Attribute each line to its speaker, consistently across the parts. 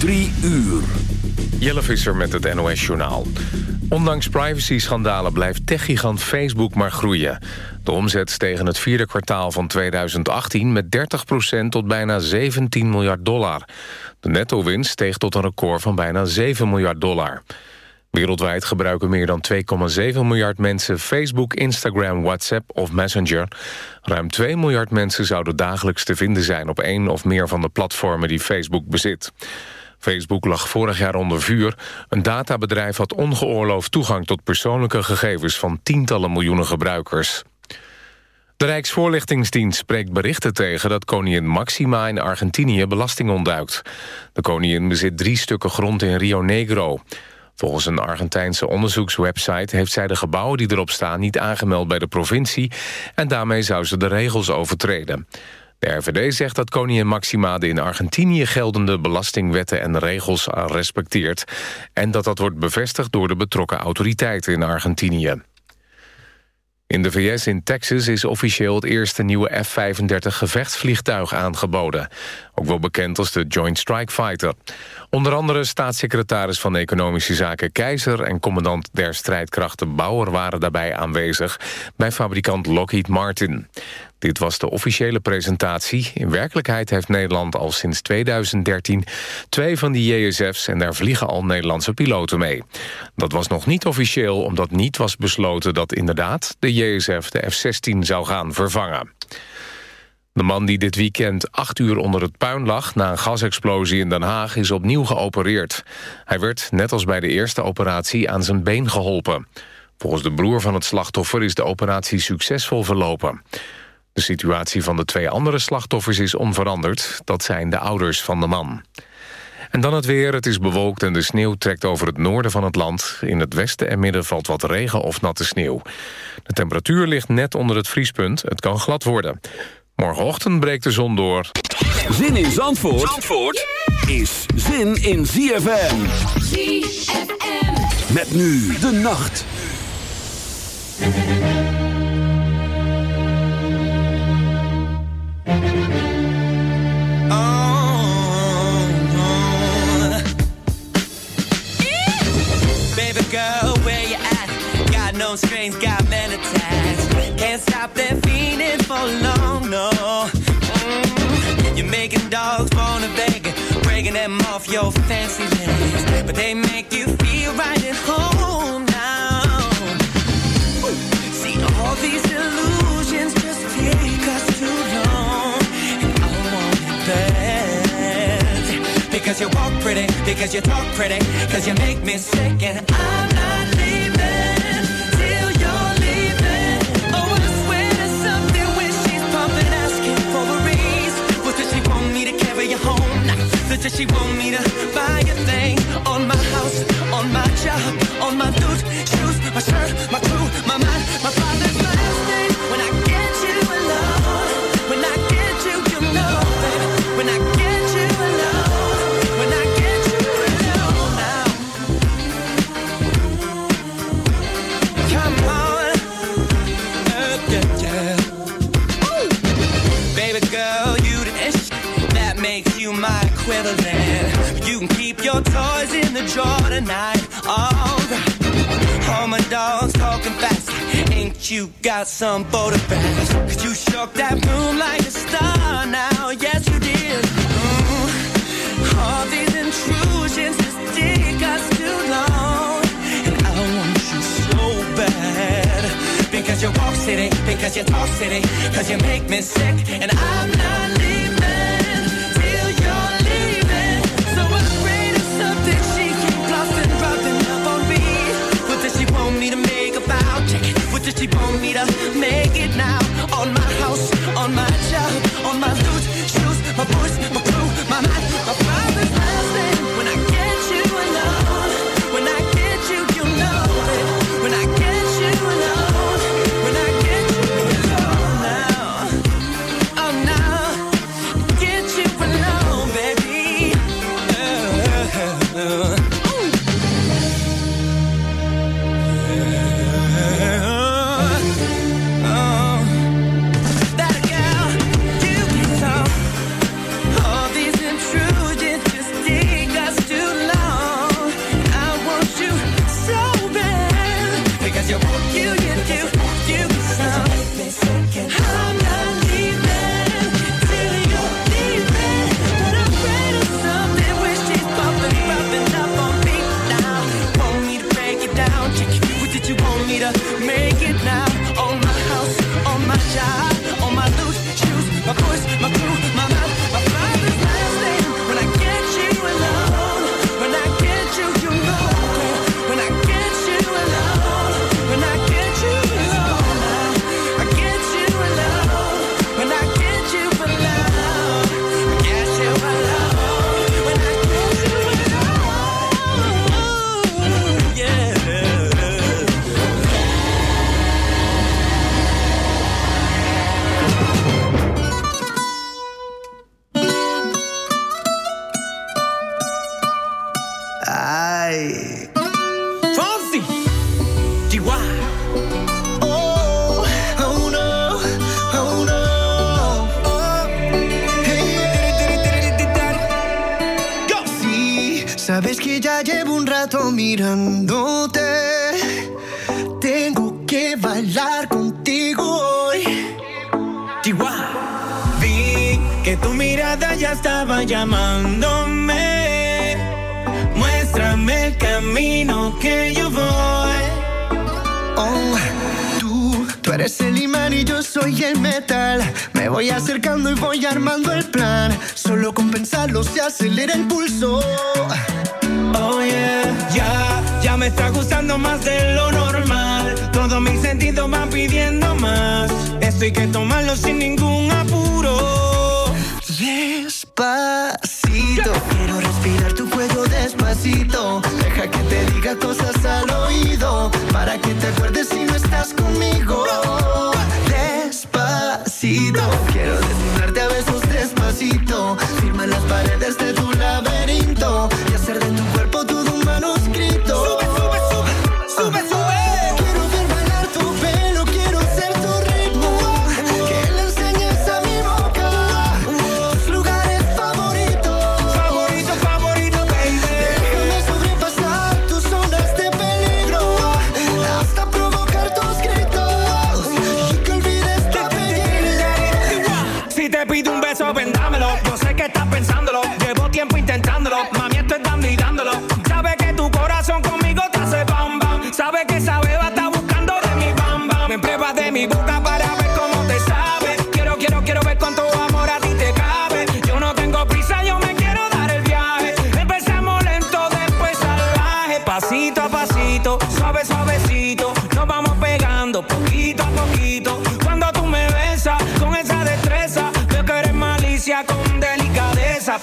Speaker 1: Drie uur.
Speaker 2: Jelle Visser met het NOS-journaal. Ondanks privacy-schandalen blijft techgigant Facebook maar groeien. De omzet steeg het vierde kwartaal van 2018 met 30% tot bijna 17 miljard dollar. De netto-winst steeg tot een record van bijna 7 miljard dollar. Wereldwijd gebruiken meer dan 2,7 miljard mensen Facebook, Instagram, WhatsApp of Messenger. Ruim 2 miljard mensen zouden dagelijks te vinden zijn op één of meer van de platformen die Facebook bezit. Facebook lag vorig jaar onder vuur. Een databedrijf had ongeoorloofd toegang tot persoonlijke gegevens van tientallen miljoenen gebruikers. De Rijksvoorlichtingsdienst spreekt berichten tegen dat koningin Maxima in Argentinië belasting ontduikt. De koningin bezit drie stukken grond in Rio Negro. Volgens een Argentijnse onderzoekswebsite heeft zij de gebouwen die erop staan niet aangemeld bij de provincie en daarmee zou ze de regels overtreden. De RVD zegt dat koningin Maxima de in Argentinië geldende belastingwetten en regels respecteert... en dat dat wordt bevestigd door de betrokken autoriteiten in Argentinië. In de VS in Texas is officieel het eerste nieuwe F-35 gevechtsvliegtuig aangeboden. Ook wel bekend als de Joint Strike Fighter. Onder andere staatssecretaris van Economische Zaken Keizer... en commandant der strijdkrachten Bauer waren daarbij aanwezig... bij fabrikant Lockheed Martin. Dit was de officiële presentatie. In werkelijkheid heeft Nederland al sinds 2013 twee van die JSF's... en daar vliegen al Nederlandse piloten mee. Dat was nog niet officieel omdat niet was besloten dat inderdaad... de JSF de F-16 zou gaan vervangen. De man die dit weekend acht uur onder het puin lag... na een gasexplosie in Den Haag is opnieuw geopereerd. Hij werd, net als bij de eerste operatie, aan zijn been geholpen. Volgens de broer van het slachtoffer is de operatie succesvol verlopen. De situatie van de twee andere slachtoffers is onveranderd. Dat zijn de ouders van de man. En dan het weer. Het is bewolkt en de sneeuw trekt over het noorden van het land. In het westen en midden valt wat regen of natte sneeuw. De temperatuur ligt net onder het vriespunt. Het kan glad worden. Morgenochtend breekt de zon door.
Speaker 1: Zin in Zandvoort, Zandvoort is zin in ZFM. ZFM. Met nu de nacht.
Speaker 3: Got no strings, got tags. Can't stop that feeling for long, no. Mm. You're making dogs wanna beg, breaking them off your fancy legs. But they make you feel right at home now. See, all these illusions just take us too long. And I want it bad. Because you walk pretty, because you talk pretty, because you make me sick, and I'm Does she want me to buy a thing on my house, on my job, on my boots, shoes, equivalent. You can keep your toys in the drawer tonight. Alright. All my dogs talking fast. Ain't you got some border bags? Cause you shook that room like a star now. Yes, you did. Mm. All these intrusions just take us too long. And I want you so bad. Because you walk city, because you talk city, because you make me sick. And I'm not leaving What she want me to make it now? On my house,
Speaker 1: voy acercando y voy armando el plan. Solo con pensarlo se acelera el pulso. Oh yeah, ya, ya me está gustando más de lo normal. Todos mis sentidos van pidiendo más. Esto hay que tomarlo sin ningún apuro.
Speaker 4: Despacio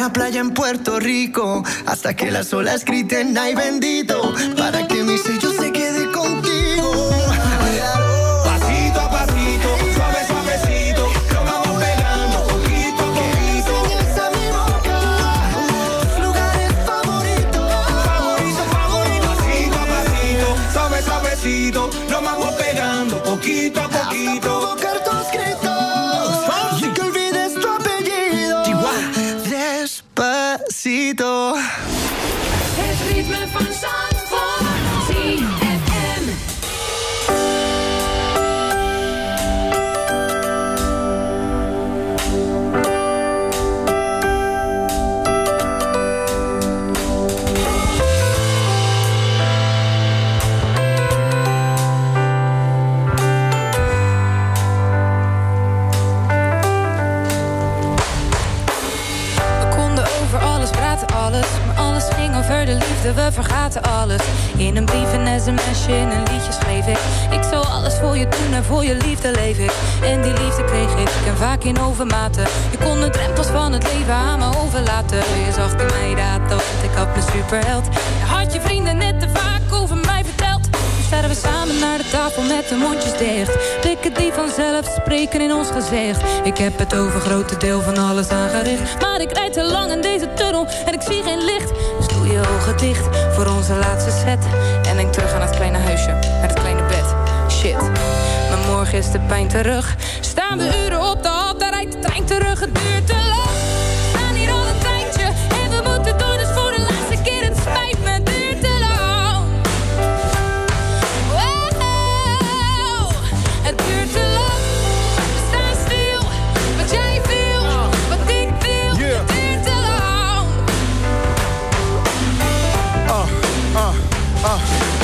Speaker 1: una playa en Puerto Rico hasta que las olas griten ay bendito para que
Speaker 5: Je Had je vrienden net te vaak over mij verteld? Nu staan we samen naar de tafel met de mondjes dicht. Blikken die vanzelf spreken in ons gezicht. Ik heb het over grote deel van alles aangericht. Maar ik rijd te lang in deze tunnel en ik zie geen licht. Dus doe je ogen dicht voor onze laatste set. En denk terug aan het kleine huisje, met het kleine bed. Shit, maar morgen is de pijn terug. Staan we uren op de hal, daar rijdt de trein terug. Het duurt
Speaker 6: 啊。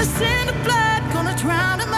Speaker 7: I'm gonna send the blood, gonna drown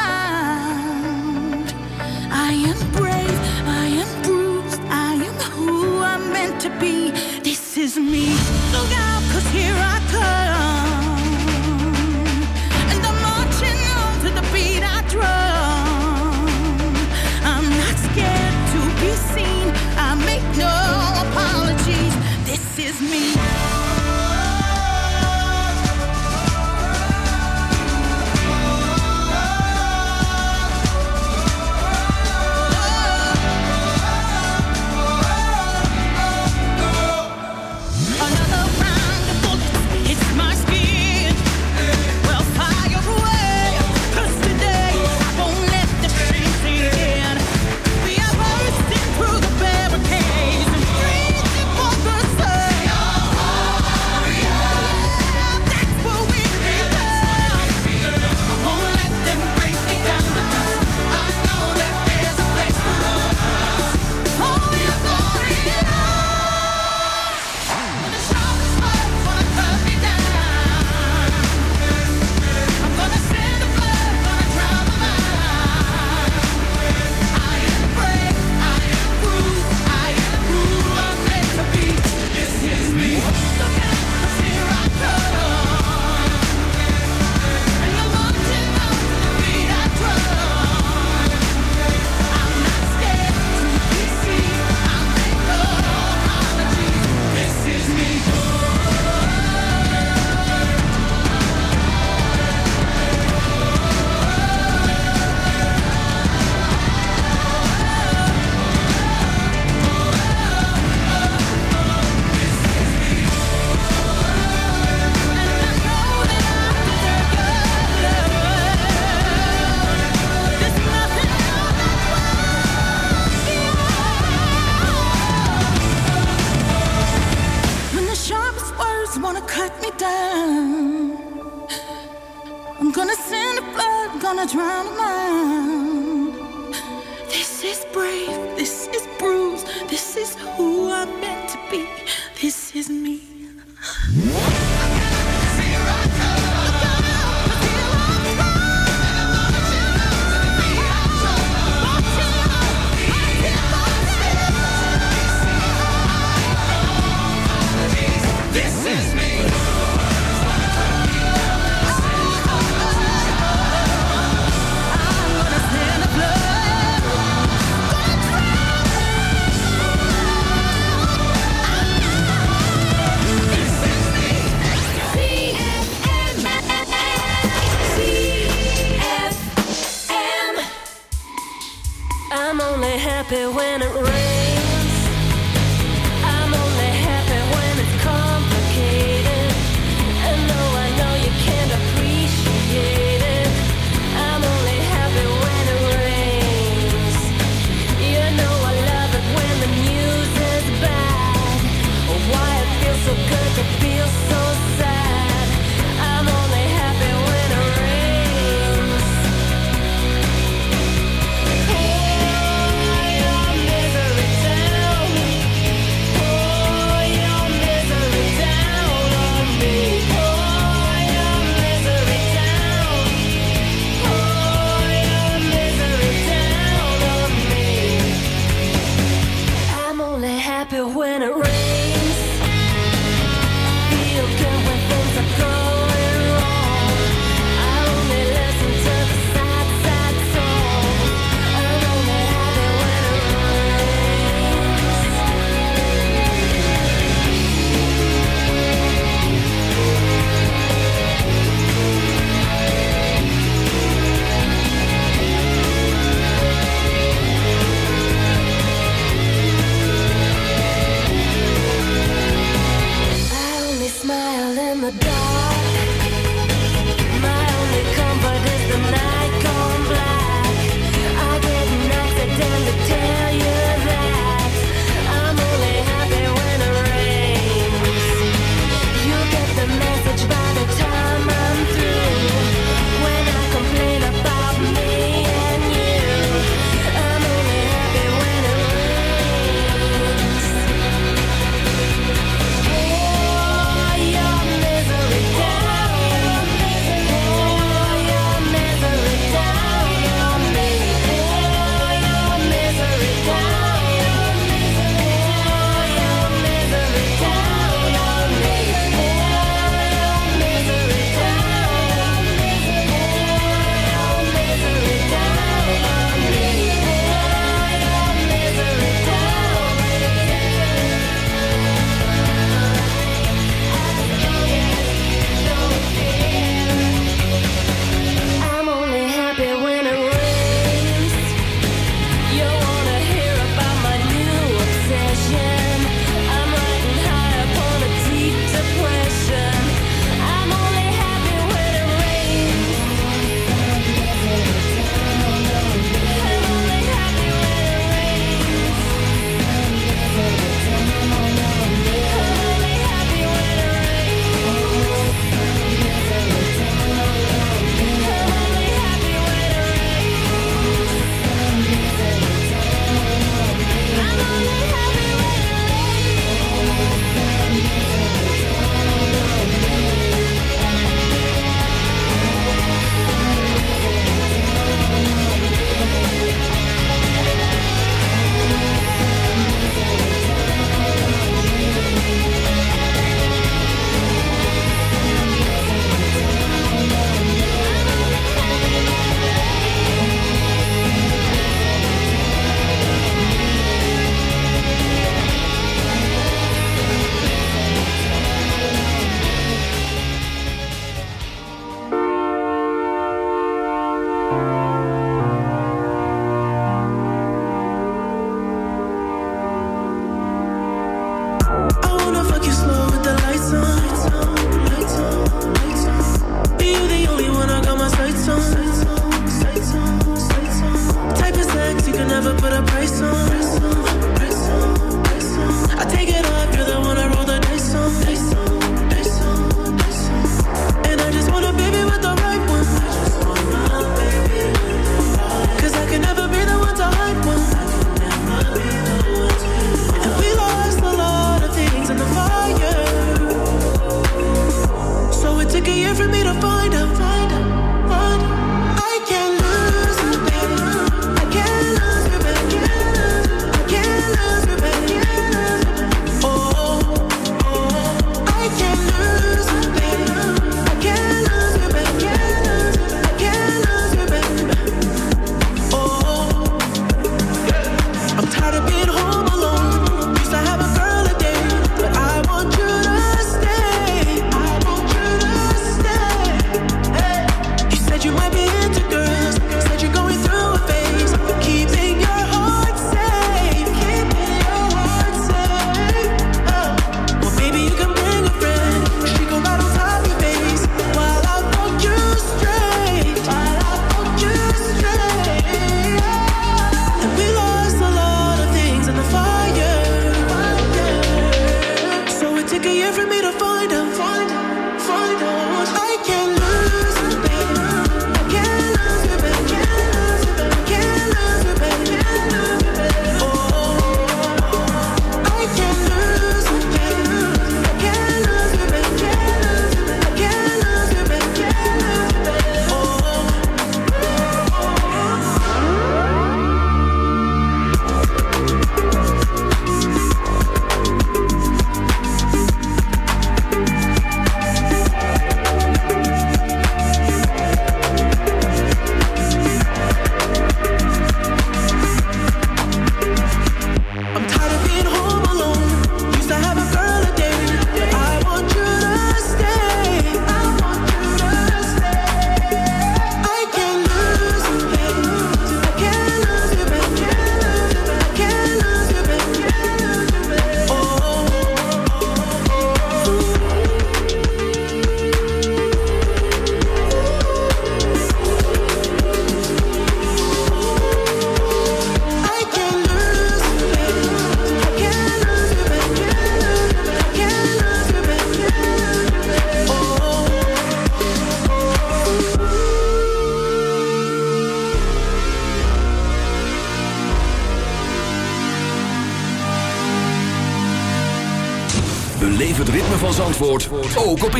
Speaker 7: for me to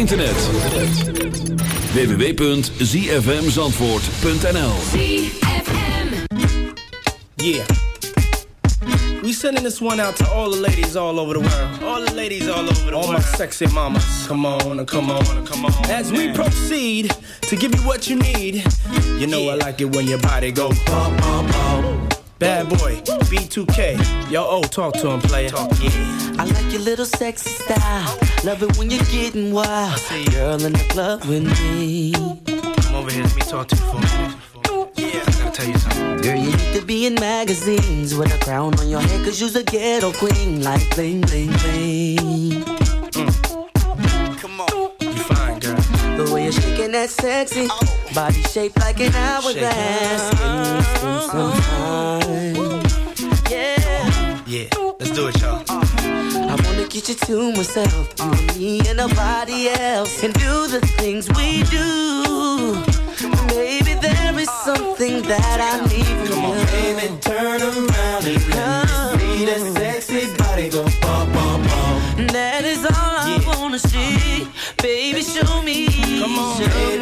Speaker 1: internet. www.zfmzandvoort.nl
Speaker 8: Yeah. We sending this one out to all the ladies all over the world. All the ladies all over the all world. All my sexy mamas. Come on, come on, come on. As we proceed to give you what you need, you know I like it when your body go bum, bum, bum. Bad boy, B2K. Yo, oh, talk to him, player. Talk, yeah.
Speaker 9: I like your little sexy style. Love it when you're getting wild. Girl in the club with me.
Speaker 8: Come over here, let me talk to you for a minute. Yeah, I gotta tell you something.
Speaker 9: Girl, you need to be in magazines with a crown on your head, cause you's a ghetto queen, like bling, bling, bling. Mm.
Speaker 8: Come on. You fine, girl.
Speaker 9: The way you're shaking that sexy body shaped like an hourglass. Can we spend some time? Yeah.
Speaker 8: Yeah, let's mm, do it, y'all.
Speaker 9: Uh, I wanna get you to myself, you and me and nobody else, and do the things we do. Maybe there is something that I need from
Speaker 8: Come on,
Speaker 9: you.
Speaker 8: baby, turn around and let me see that sexy body go bum, bum, bum.
Speaker 9: That is all I wanna see. Baby, show me.
Speaker 8: Come on,
Speaker 9: show
Speaker 8: baby,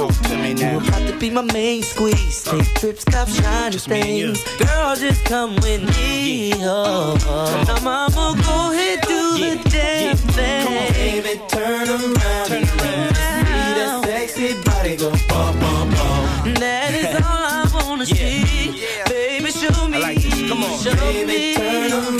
Speaker 8: Talk to me
Speaker 9: you
Speaker 8: now.
Speaker 9: about to be my main squeeze. Take trips, cop shiny
Speaker 8: Just
Speaker 9: things. Girl, just come with me. Oh, oh. now mama, go ahead, do the damn thing.
Speaker 8: Come on, baby, turn around. Turn around. See that sexy body go bum, bum, bum.
Speaker 9: That is all I wanna see. Baby, show me.
Speaker 8: Like. Come on,
Speaker 9: show
Speaker 8: baby,
Speaker 9: me.
Speaker 8: Turn around.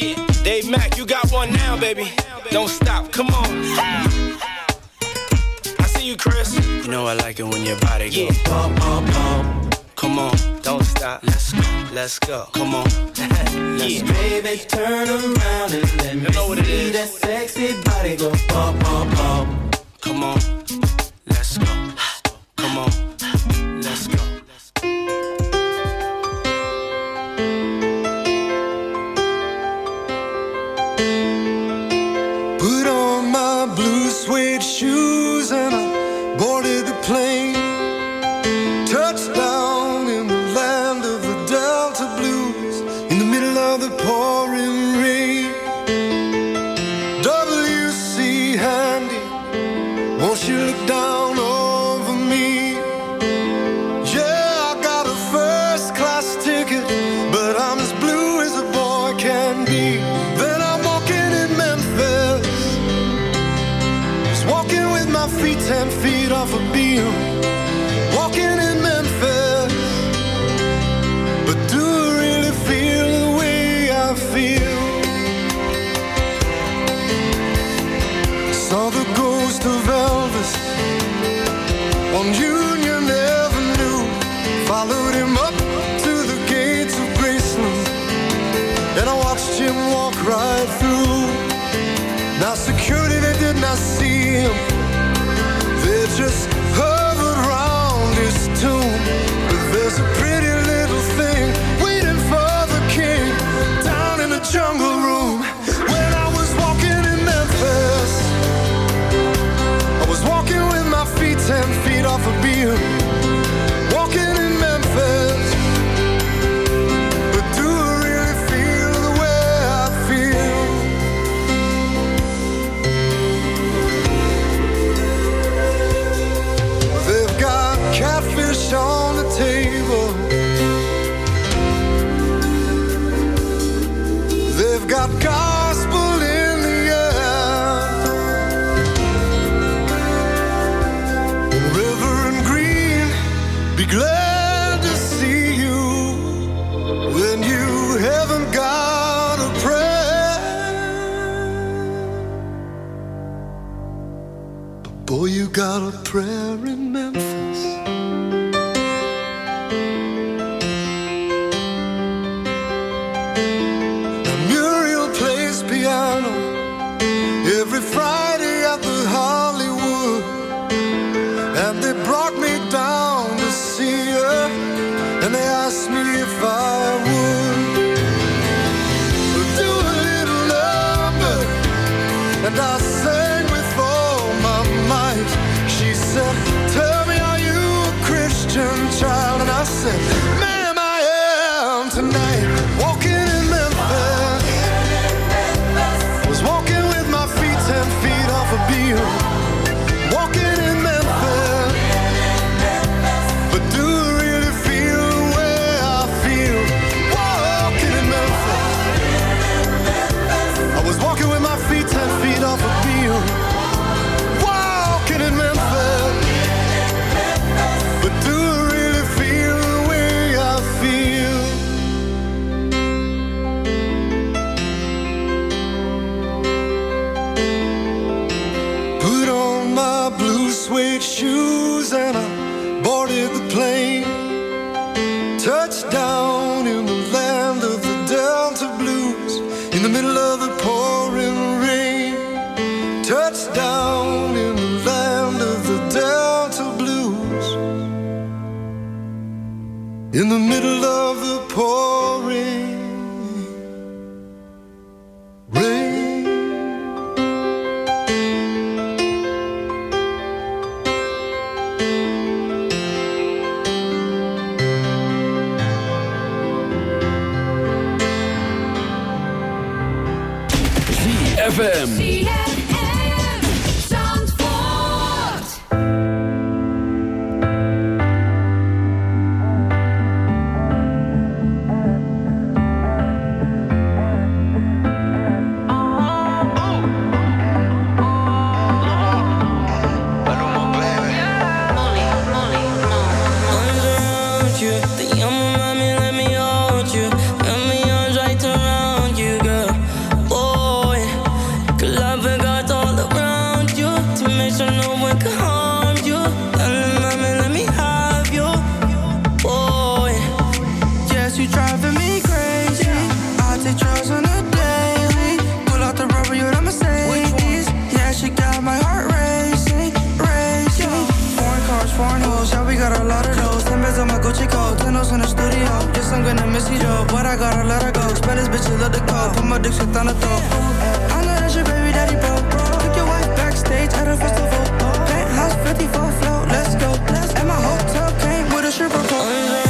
Speaker 8: Yeah. Dave Mack, you got one now, baby. Don't stop. Come on. I see you, Chris. You know I like it when your body goes bum, bum, bum. Come on, don't stop. Let's go, let's go. Come on. yeah. Baby, turn around and let me know what it is. that sexy body go bum, bum, bum. Come on, let's go. Come on,
Speaker 10: right through. Now security, they did not see him. They just in the
Speaker 11: studio. Yes, I'm gonna miss you, though. But I gotta let her go. Spanish bitch, you love the call. Put my dick shit on the throat. I know that's your baby daddy, bro. Took your wife backstage at a festival. Penthouse 54 float, let's go. And my hotel came with a stripper pole.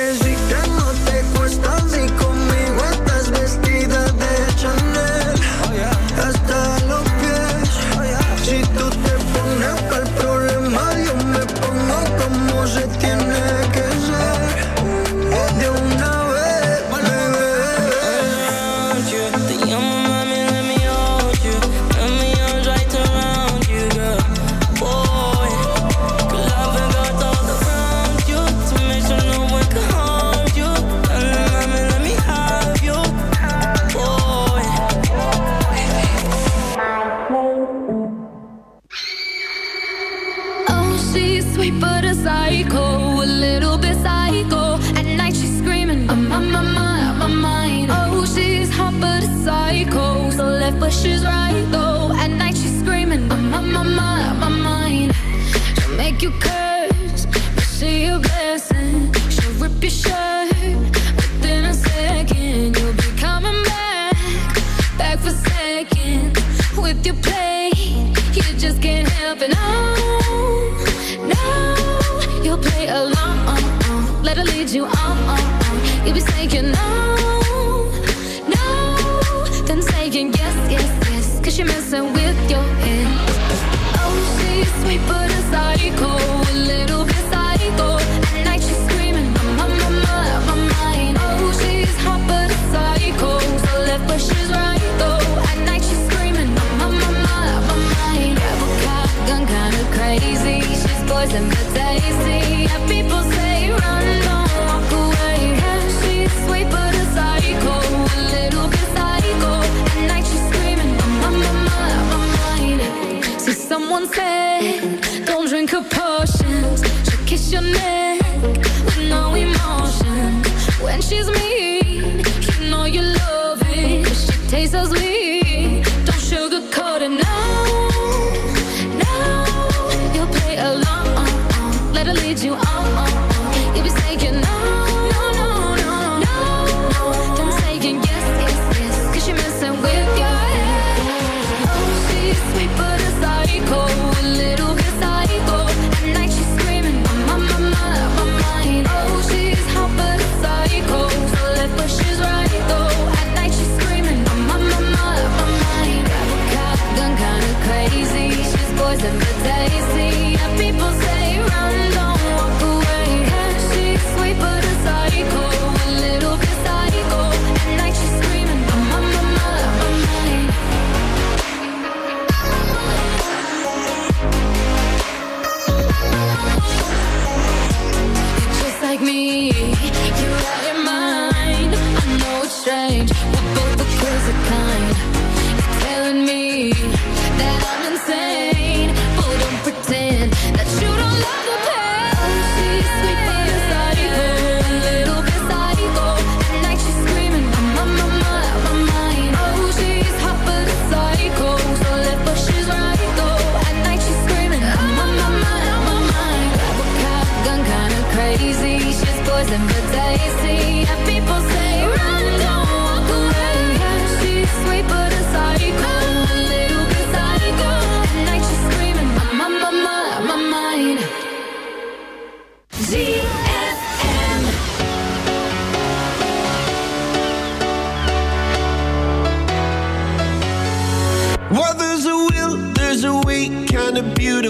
Speaker 12: kiss your neck with no emotion. When she's me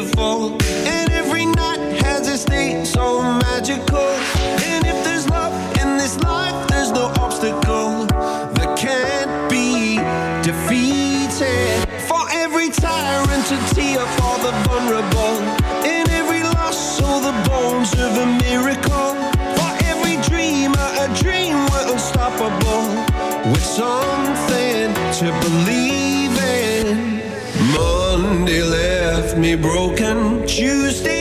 Speaker 13: beautiful. broken Tuesday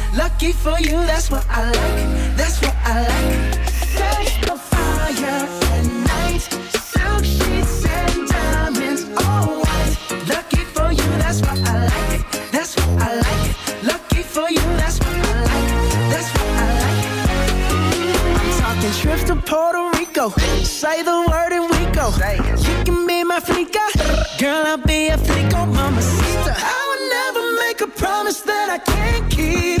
Speaker 14: Lucky for you, that's what I like. That's what I like. Search the fire at night. Silk sheets and diamonds, all white. Lucky for you, that's what I like. That's what I like. Lucky for you, that's what I like. That's what I like. I'm talking trips to Puerto Rico. Say the word and we go. You can be my flica. Girl, I'll be a flico, mama. I will never make a promise that I can't keep